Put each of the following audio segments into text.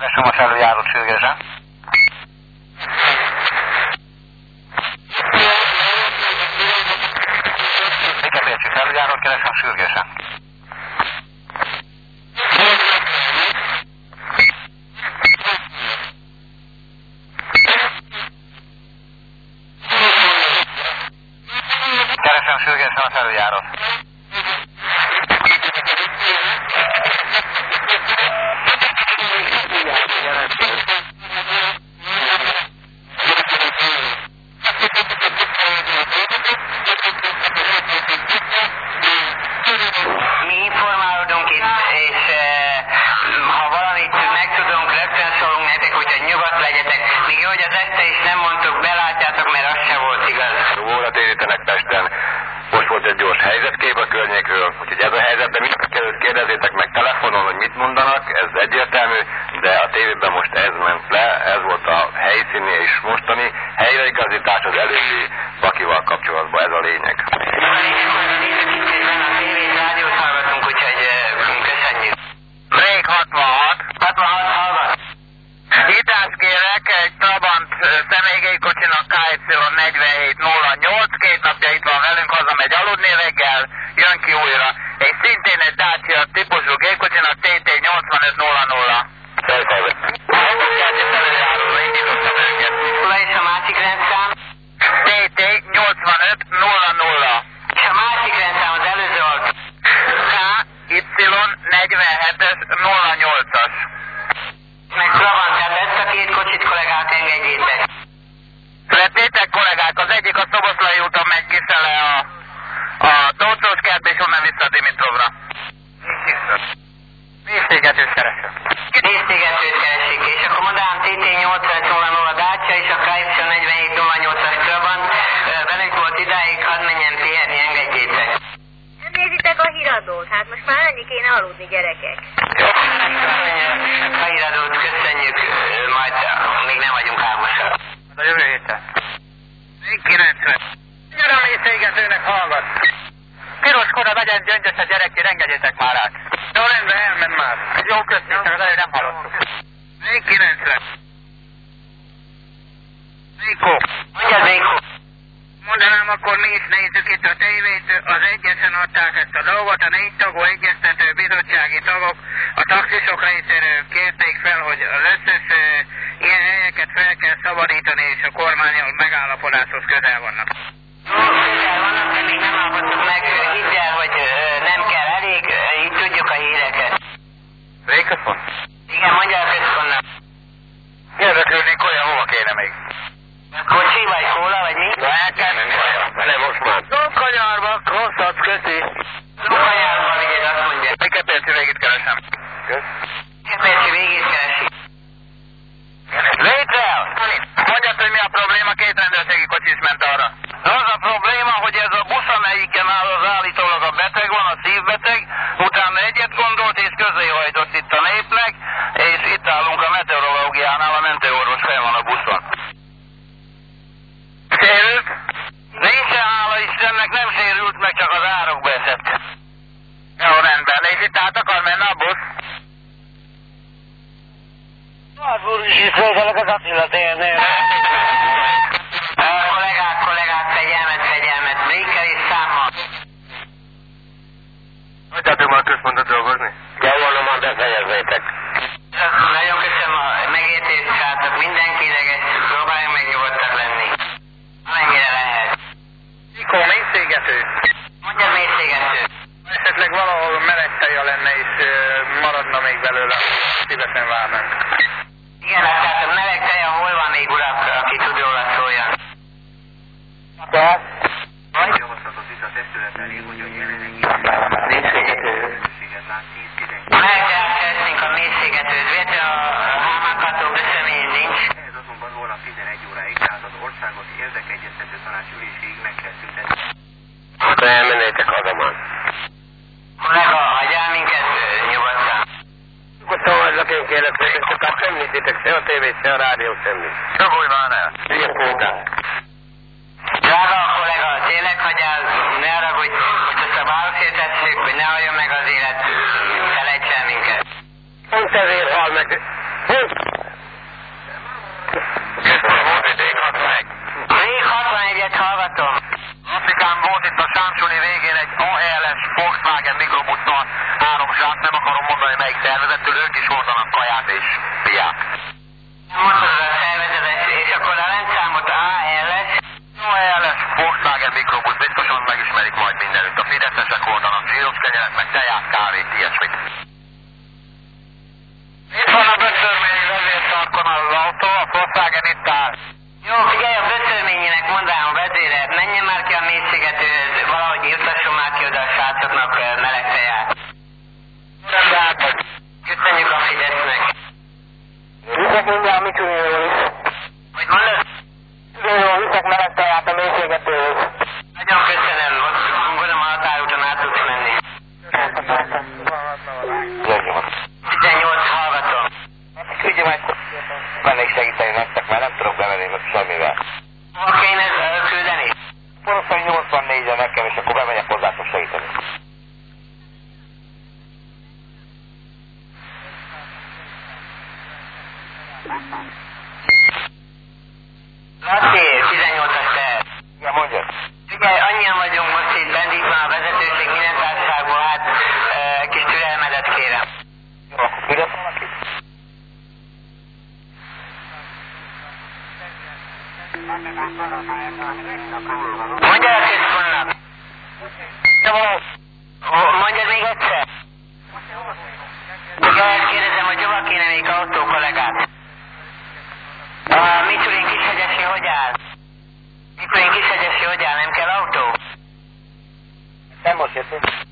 Es un desarrollado. Dimitrovra. Mélységetőt keresem. Mélységetőt keresik, és akkor mondanám TT88 Dácsa és a KY4708-as Trabant velünk volt idáig, hadd menjen pihenni, engedjétek. Nem a híradót, hát most már annyi kéne aludni, gyerekek. Jó, a híradót köszönjük, majd még nem vagyunk álmosak. A jövő héten. Még 90. Gyere a mélységetőnek hallgat! piroskorra legyen gyöngyös a gyereké, rengeljétek már át. Jó, rendben, elment már. Jó, köszönöm, az előbb nem hallottuk. Még 90. Vékó. Mondja, Vékó. Mondanám, akkor mi is nézzük itt a tévét. Az egyesen adták ezt a dolgot, a négy tagú egyeztető bizottsági tagok a taxisok részéről kérték fel, hogy az összes ilyen helyeket fel kell szabadítani, és a kormányok megállapodáshoz közel vannak. Jó, közel vannak, de még nem Yemen voltak. Drága a kollega, tényleg hagyjál, ne haragudj, most ezt a válaszért tesszük, hogy ne halljon meg az élet, felejts el minket. Pont ezért hal meg. Pont. Köszönöm, volt itt rég 61. Rég 61-et hallgatom. Napikán volt itt a Sámsoni végén egy ALS Volkswagen mikrobusszal három zsák, nem akarom mondani melyik szervezettől, ők is hordanak kaját és piát. Dakota on field, sending it McDay off Kyrie, DS3. Thank you.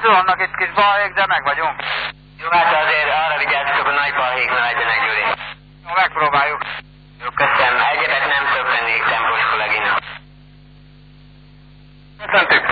persze vannak itt kis balhék, de meg vagyunk. Jó, hát azért arra vigyázz, hogy a nagy balhék ne legyenek, Gyuri. Jó, megpróbáljuk. Jó, köszönöm. Egyebet nem többennék tempós kolléginak. Köszöntük.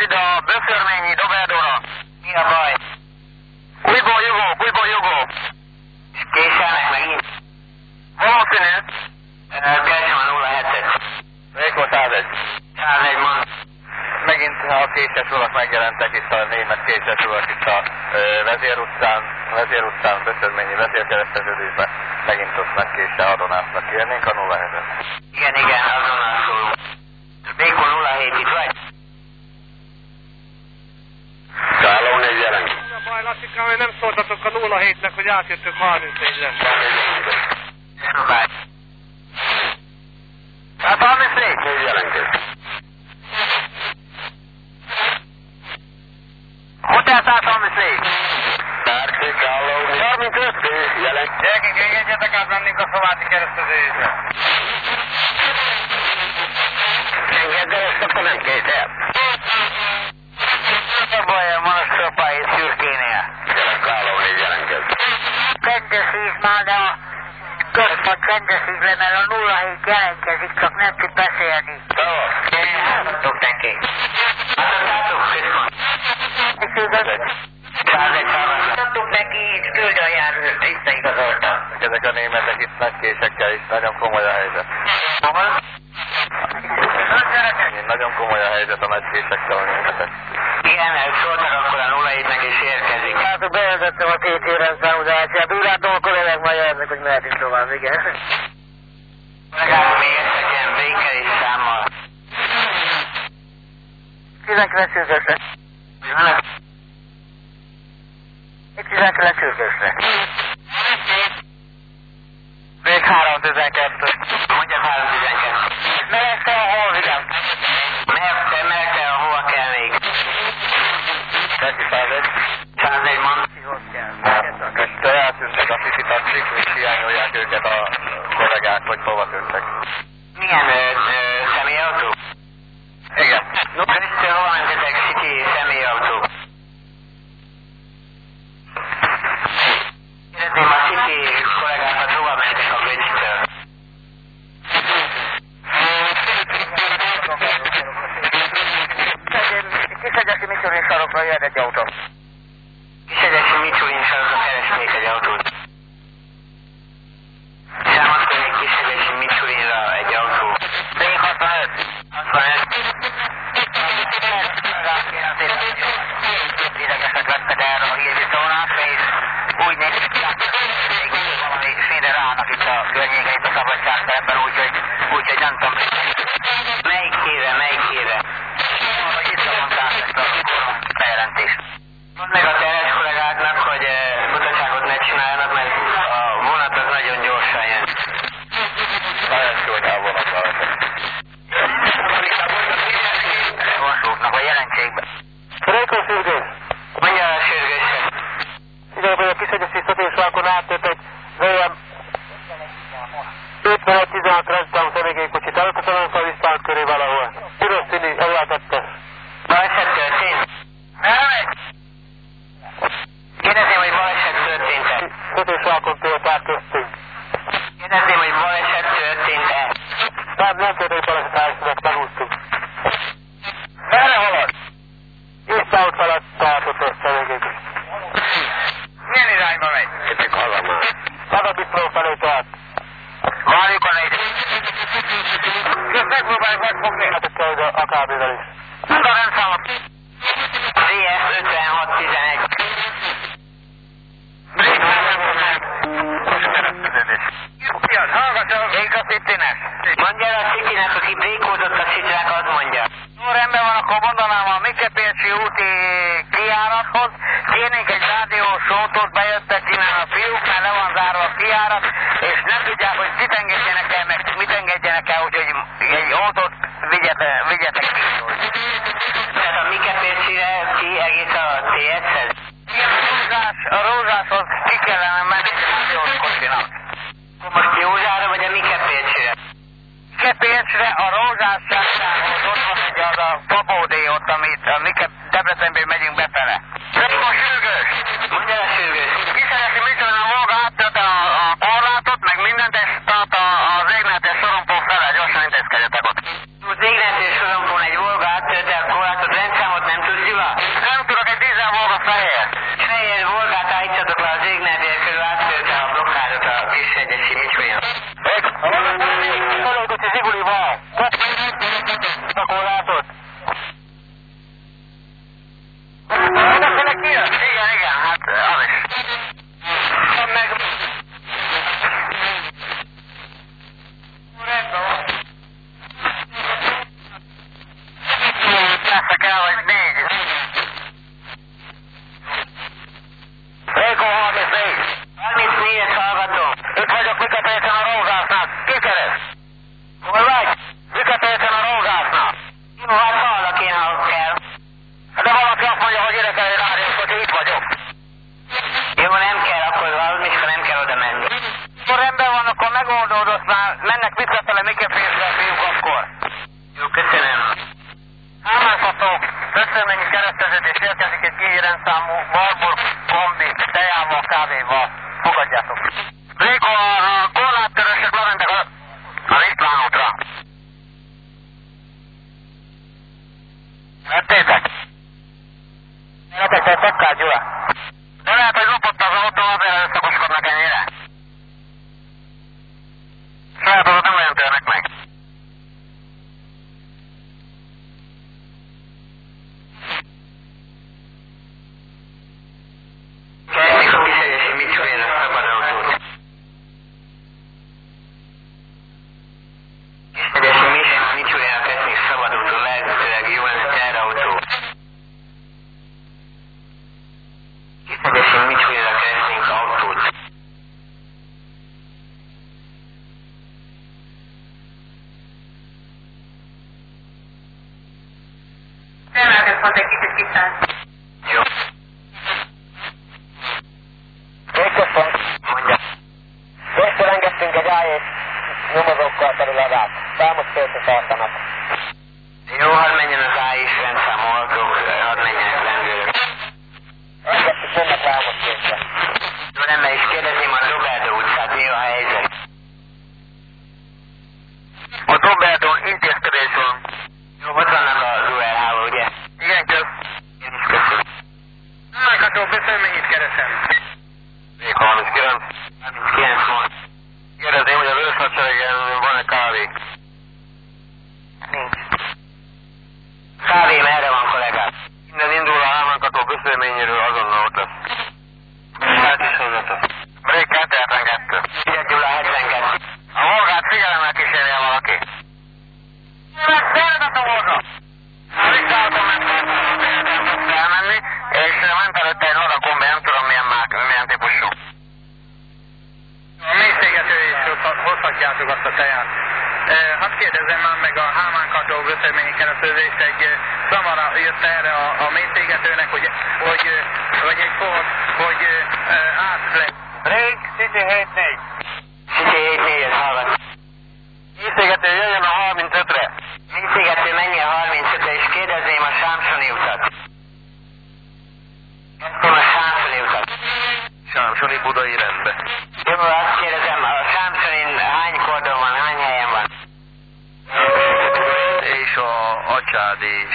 07-et ide a Böszörményi Doberdóra. Mi a baj? Újból jogok, újból jogok. És késelnek megint? Valószínű. Keresem a 07-et. Mikor 101? 101 mond. Megint a késes urak megjelentek itt a német késes urak itt a ö, Vezér utcán, Vezér utcán, Böszörményi vezérkereszteződésben. Megint ott megkése adonásnak kérnénk a 07-et. Igen, igen, azonnal szólunk. Békon 07 itt vagy? A baj, Lacikám, hogy nem szóltatok a 07-nek, hogy átjöttök 34-re. Próbálj. Hát 34? Négy jelentkező. Hotel 134. Tárci, Szálló négy. 35? Jelen. Gyerekek, engedjetek át mennünk a szováti kereszteződésbe. Engedd akkor nem kétel. A bajom van a szopái szürkénél. Jelen, Szálló négy jelentkező. Csendesíts már, de a központ csendesíts le, mert a 07 jelentkezik, csak nem tud beszélni. Tudok neki. Adottátok központ. Adottuk neki, küldőjár visszaigazolta. Ezek a németek itt nagy késekkel is nagyon komoly a helyzet. Hol? Nagyon komoly a helyzet a nagy késekkel a németek. Igen, ők szóltak akkor a 07-nek és érkezik. Hát bevezettem a TT rendszámú, de hát úgy látom, akkor önnek magyaráznak, hogy mehetünk tovább, igen. Kollégák, még egyszer ilyen békelés számmal. 19 szürkösre. Vannak 19 szürkösre. Még 312. Mondja 312. Melegte a holvidám. Merte, merte, hova kell még? Teszi 101. 101 mond. Most eltűntek a taxik, és hiányolják őket a kollégák, hogy hova tűntek. Milyen megyünk befele. Jó, sürgős! Mondja, sürgős. Mi szeretném, mit a maga átad a, a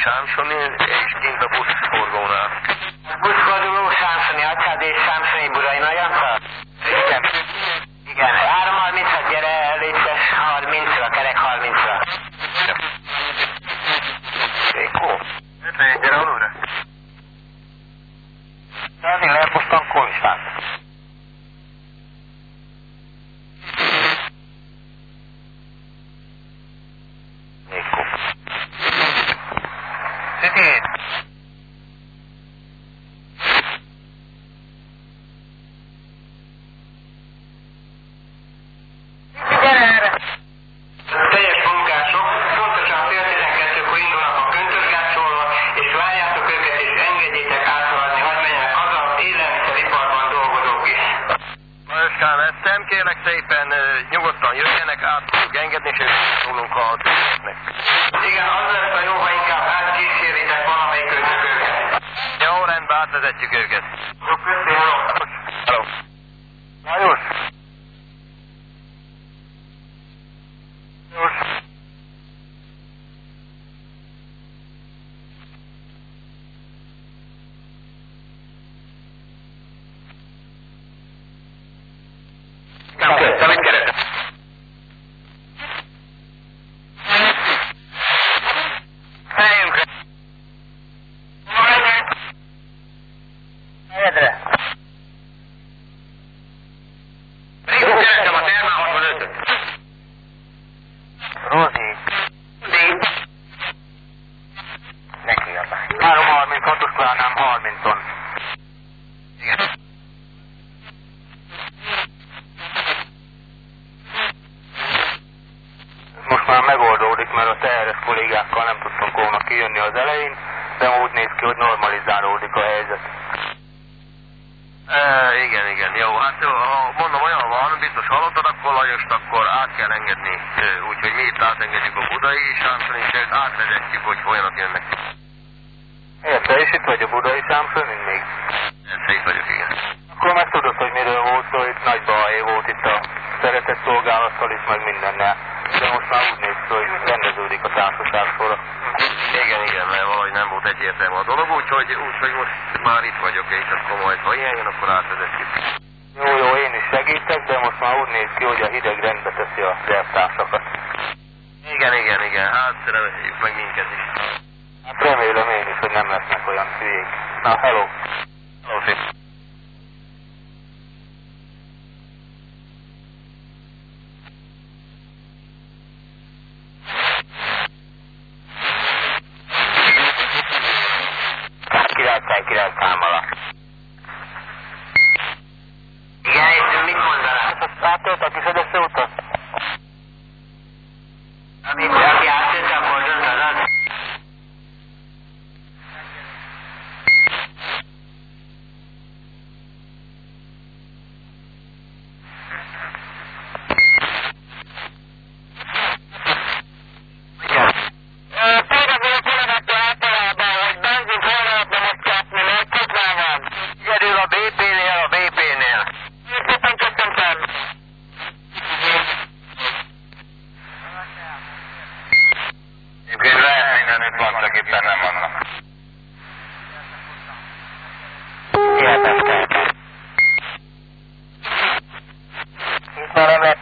Samsoni e da bus furgona. Bus furgona u Samsoni, a kada je Samsoni Burajna, ja kérlek szépen nyugodtan jöjjenek, át tudjuk engedni, és szólunk a tűznek. Igen, az lesz a jó, ha inkább átkíséritek valamelyik őket. Jó, rendben, átvezetjük őket. Jó, köszönöm. Hello. Lajos! Lajos! Te mit keresel? Helyünkre. Helyedre! Régó keresem a Termál 65-öt. Rózi! Neki a 336-os klánám 30-on. Igen. Most már megoldódik, mert a TRS kollégákkal nem tudtunk volna kijönni az elején, de úgy néz ki, hogy normalizálódik a helyzet. E, igen, igen, jó. Hát jó, ha mondom olyan van, biztos hallottad, akkor Lajost, akkor át kell engedni. Ö, Úgyhogy mi itt átengedjük a budai és őt átvezetjük, hogy olyanok jönnek. Érte, és itt vagy a budai számfőnünk még? Persze, itt vagyok, igen. Akkor meg tudod, hogy miről volt szó, itt nagy baj volt itt a szeretett szolgálattal is, meg mindennel. De most már úgy néz ki, hogy rendeződik a társaság sora. Igen, igen, mert valahogy nem volt egyértelmű a dolog, úgyhogy, úgyhogy most már itt vagyok, és akkor majd, ha ilyen jön, akkor átvezetjük. Jó, jó, én is segítek, de most már úgy néz ki, hogy a hideg rendbe teszi a zertársakat. Igen, igen, igen, hát reméljük meg minket is. Hát remélem én is, hogy nem lesznek olyan hülyék. Na! Hello, szép. Királyszáj, király számala. Igen, és mit mondanál? Ezt átöltek is egy összeutat? Amit aki átjött, akkor döntöd Kérdezik a kollégáktól általában, hogy benzint hol lehetne most kapni, mert tudvá van. Egyedül a BP-nél, a BP-nél. Szépen köszöntöm. Egyébként lehet mindenütt van, csak éppen nem vannak. Hihetetlen. Itt már nem lehet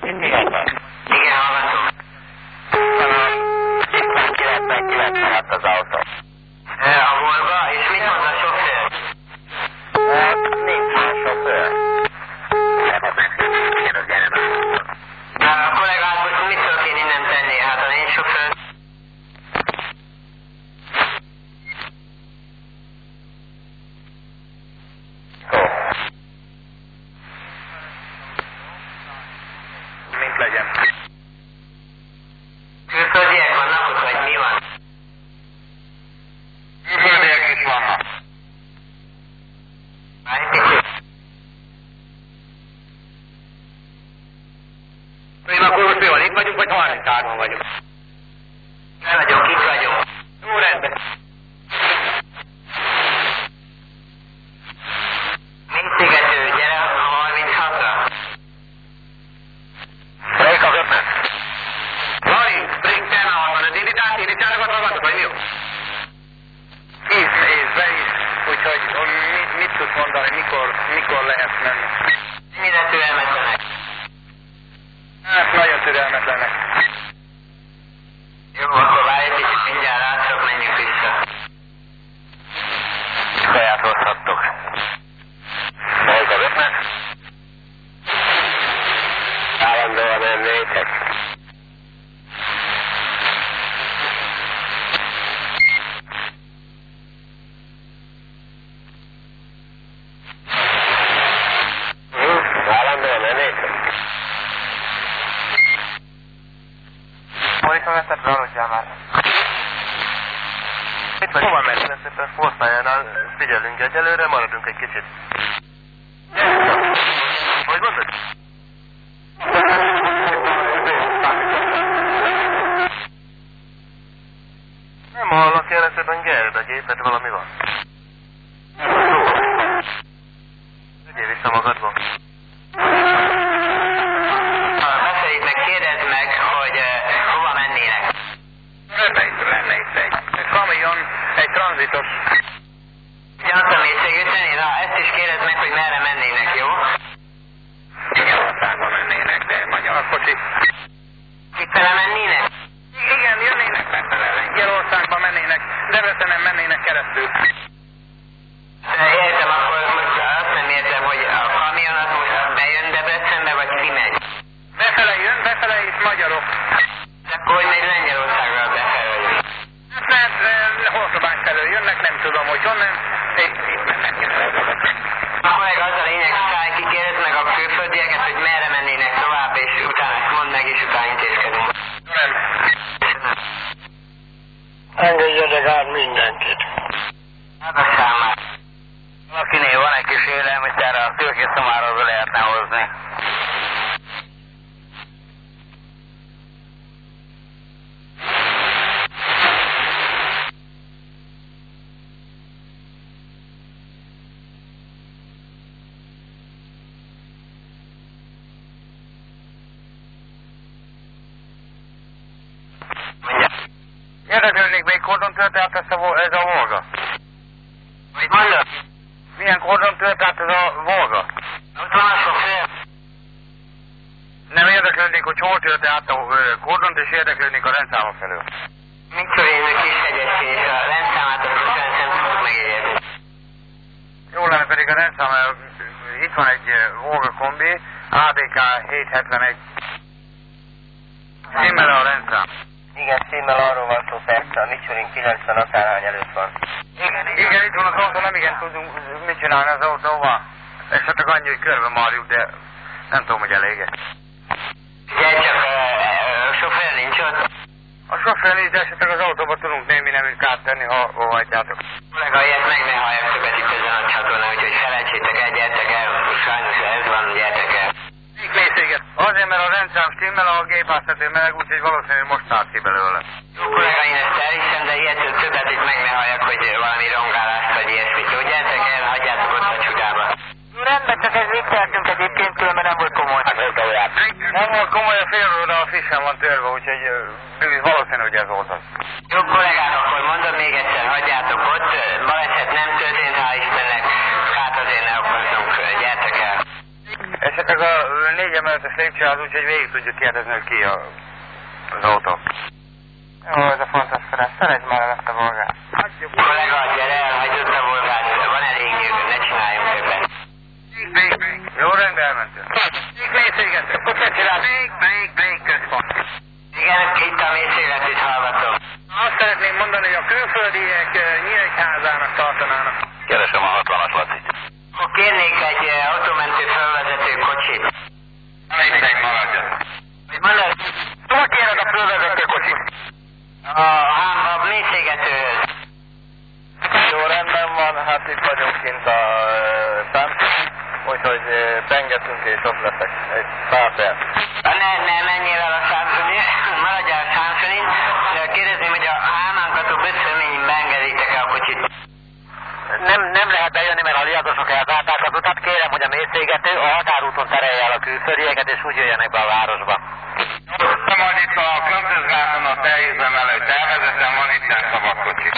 tudni, hogy ki kivel van. Igen, hallgatom. István 99 az autó. E, a Volga, és mit mond a sofőr? Hát nincs már sofőr. Na, a kollégát most mit tudok én innen tenni? Hát a én sofőr... Mint legyen. Külföldiek vannak ott, vagy mi van? Külföldiek is vannak. Már egy picit. Én akkor most mi van, itt vagyunk, vagy 33-an vagyunk? Itt vagyok, itt vagyok. Jó, rendben. Mint szigető, gyere a 36-ra. Melyik az ötlet? Lari, Spring Ten a 65, indítás, indítsátok a magadok, vagy mi jó? Íz, ízbe is. Úgyhogy mit, mit tudsz mondani, mikor, mikor lehet menni? Mire türelmetlenek? Hát nagyon türelmetlenek. Jó, akkor várj egy kicsit, mindjárt át, csak menjünk vissza. Sajátozhattok. Melyik az ötlet? Állandóan mennétek. Állandóan mennétek? Monika veszettre aludjál már. Itt vagy? Hova megy? Szépen Forszájánál figyelünk egyelőre, maradunk egy kicsit. Hogy mondod? Nem hallok jelentőben Gerd, a gépet valami van. Ügyél vissza magadba. Beszélj meg, kérdezd meg, hogy uh, hova mennének. Lenne itt, lenne itt egy, egy kamion, egy tranzitos. Gyantam észregetni, na ezt is kérdezd meg, hogy merre mennének, jó? Magyarországba mennének, de magyar kocsi. Kifele mennének? Igen, jönnének befele, Lengyelországba mennének, Debrecenen mennének keresztül. Értem, akkor most azt nem értem, hogy a kamion az most bejön Debrecenbe, vagy kimegy. Befele jön, befele és magyarok. Hogy megy Lengyelországra befele? Mert e, Hortobány felől jönnek, nem tudom, hogy honnan. Itt, itt mennek. Akkor meg az a lényeg, hogy kikérdezd meg a külföldieket, hogy merre mennének tovább, és utána ezt mondd meg, és utána intézkedünk. Nem. Engedjetek át mindenkit. Hallgassál már. Valakinél van egy kis élelmiszer, a fülkét szomáról be lehetne hozni. Mondja. Érdeklődnék, melyik kordon tört át ezt a, vo- ez a Volga? Hogy mondod? Milyen kordon tört át ez a Volga? Ott van a sofőr. Nem érdeklődnék, hogy hol tört át a kordont, és érdeklődnék a rendszáma felől. Mit szóljon a kis hegyessé, és a rendszámát a köszönöm nem tudtuk megjegyezni. Jó lenne pedig a rendszám, itt van egy Volga kombi, ADK 771. Címmel a rendszám. Igen, címmel arról van szó persze, a Michelin 90 akárhány előtt van. Igen, igen, itt van az autó, nem igen tudunk mit csinálni az autóval. Esetleg annyi, hogy körbe marjuk, de nem tudom, hogy elég -e. Figyelj csak, ö, ö, sofőr nincs ott. A sofőr nincs, de esetleg az autóba tudunk némi nemű kárt tenni, ha óhajtjátok. Kollega, ilyet meg ne halljak többet itt ezen a csatornán, úgyhogy felejtsétek el, gyertek el. Sajnos ez van, gyertek el. Mélységet? Azért, mert a rendszám stimmel, a gépászatő meleg, úgyhogy valószínűleg most állt ki belőle. Jó kollega, én ezt elhiszem, de ilyetől többet itt meg ne halljak, hogy valami rongálást vagy ilyesmit. Jó, gyertek el, hagyjátok ott a csudába. Rendben, csak ez vicceltünk egyébként, különben nem volt komoly. Nem volt komoly a félről, a frissen van törve, úgyhogy valószínű, hogy ez volt az. Jó kollégák, akkor mondom még egyszer, hagyjátok ott. Baleset nem történt, hál' Istennek. Hát azért ne okozzunk, gyertek el. Esetleg a négy emeletes lépcső az úgyhogy végig tudjuk kérdezni, hogy ki a, az autó. Jó, ez a fontos Ferenc. Szeretj már el ezt a volgát. Hagyjuk. Kollega, gyere el, hagyd ott a volgát. Van elég nyugodt, ne csináljunk többet. Még, még. Jó, rendben elmentünk. Még mélységet. Akkor te csinálsz. Még, még, még központ. Igen, itt a mészéletét hallgatom. Azt szeretném mondani, hogy a külföldiek eh, Nyíregyházának tartanának. Keresem a 60-as Lacit. Akkor kérnék egy eh, autómentő felvezető kocsit. Mindegy, maradjon. Hogy mondod? Hova kéred a fölvezető kocsit? A hámba mészégetőhöz. Jó, rendben van, hát itt vagyunk kint a szám, úgyhogy pengetünk és ott leszek egy pár perc. Ne, ne menjél el a Samsunin, maradjál a Samsunin, de kérdezném, hogy a hámánkat a beszélmény beengeditek el a kocsit. Nem, nem lehet bejönni, mert a liadosok elzárták az utat. Kérem, hogy a mészégető a határúton terelje el a külföldieket, és úgy jöjjenek be a városba. Majd itt a Költözgáton a teljézem előtt elvezetem, van itt egy szabad kocsi.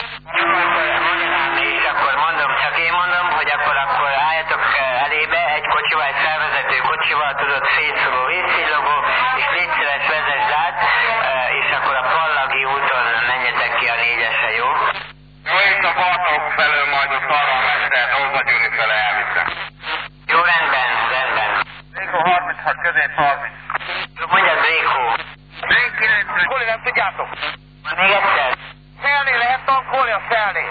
És akkor mondom, csak én mondom, hogy akkor, akkor álljatok eh, elébe egy kocsival, egy felvezető kocsival, tudod, fészoló, vészillogó, és légy szíves, vezesd át, eh, és akkor a Pallagi úton menjetek ki a négyesre, jó? Jó, itt a partok felől majd a arra a mester, Róza Gyuri fele elviszem. Jó, rendben, rendben. Réko 36, közép 30. Jó, mondjad, Brékó. Még 90. Koli, nem tudjátok? Még egyszer. Felnél lehet tankolni a felnél.